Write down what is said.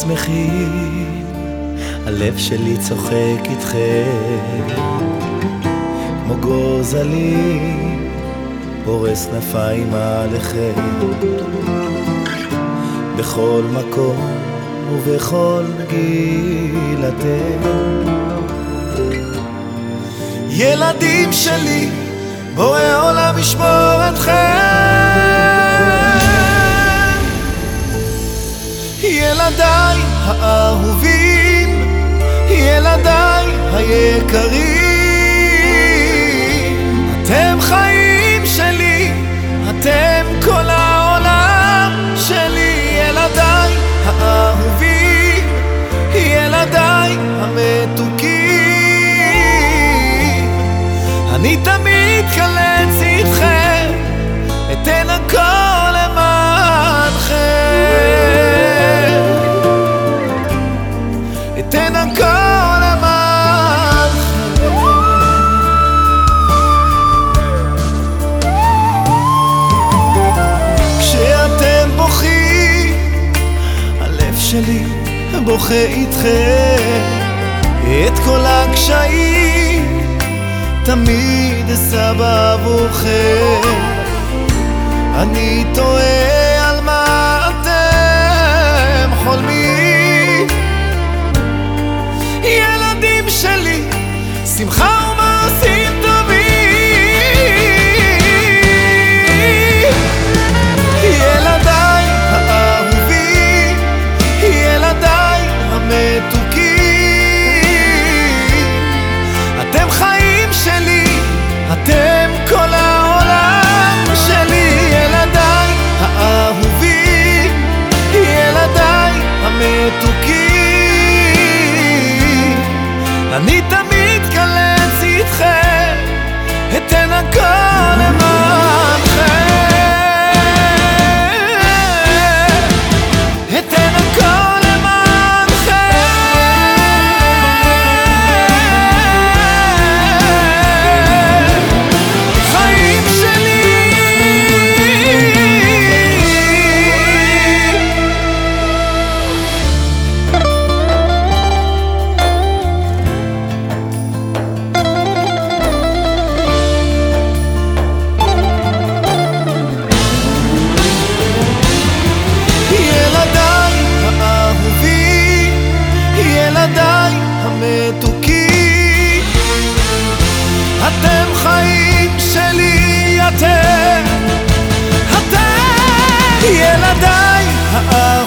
שמחים, הלב שלי צוחק איתכם, כמו גוזלים, פורס כנפיים עליכם. בכל מקום ובכל גיל אתם. ילדים שלי, בורא עולם ישמור אתכם. ילדיי האהובים, ילדיי היקרים, אתם חיים שלי, אתם כל העולם שלי, ילדיי האהובים, ילדיי המתוקים, אני שלי בוכה איתכם. את כל הקשיים תמיד אשא בעבורכם. אני תוהה על מה אתם חולמים. שמחה אני תמיד אתכם אתן הכל למען אתם חיים שלי, אתם, אתם ילדיי הארץ.